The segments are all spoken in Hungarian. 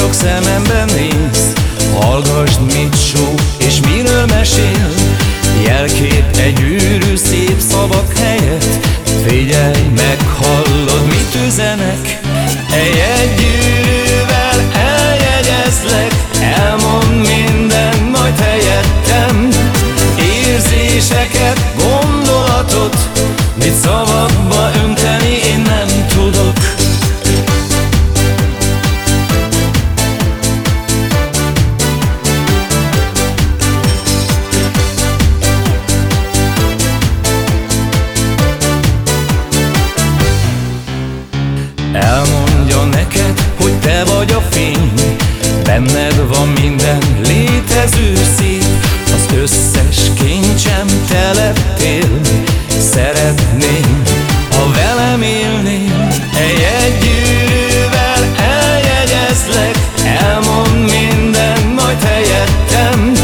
csak szememben néz. Hallgasd, mit só és miről mesél. Jelkép egy gyűrű szép szavak helyett. Figyelj, meghallod, mit üzenek. Egy gyűrűvel eljegyezlek. Elmond minden, majd helyettem. Érzéseket, vagy a fény. Benned van minden létező szép Az összes kincsem te lettél. Szeretném, ha velem élnél. Egy egyűvel eljegyezlek. Elmond minden, majd helyettem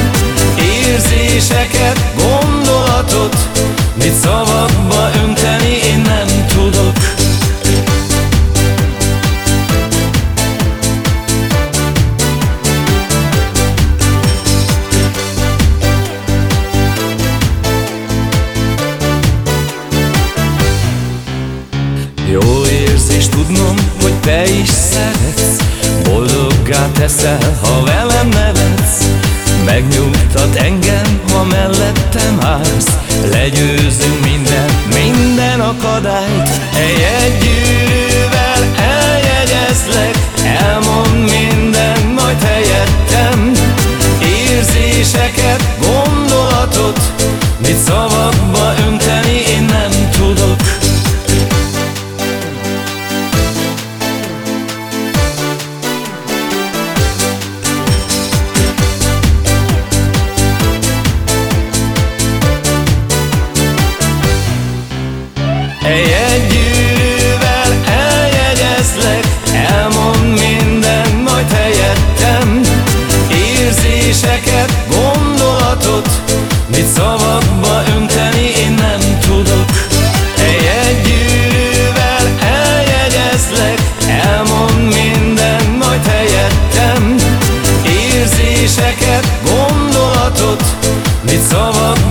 Jó érzés tudnom, hogy te is szeretsz. Boldoggá teszel, ha velem nevetsz. Megnyugtat engem, ha mellettem állsz. Legyőzünk minden, minden akadályt. Egy egyűvel eljegyezlek. Elmond minden, majd helyettem. Érzéseket, gondolatot Mit szavakba önteni Hely egy gyűrűvel eljegyezlek Elmond minden majd helyettem. Érzéseket, gondolatot Mit szavakba önteni én nem tudok. Hely egy gyűrűvel eljegyezlek Elmond minden majd helyettem. Érzéseket, gondolatot Mit szavakba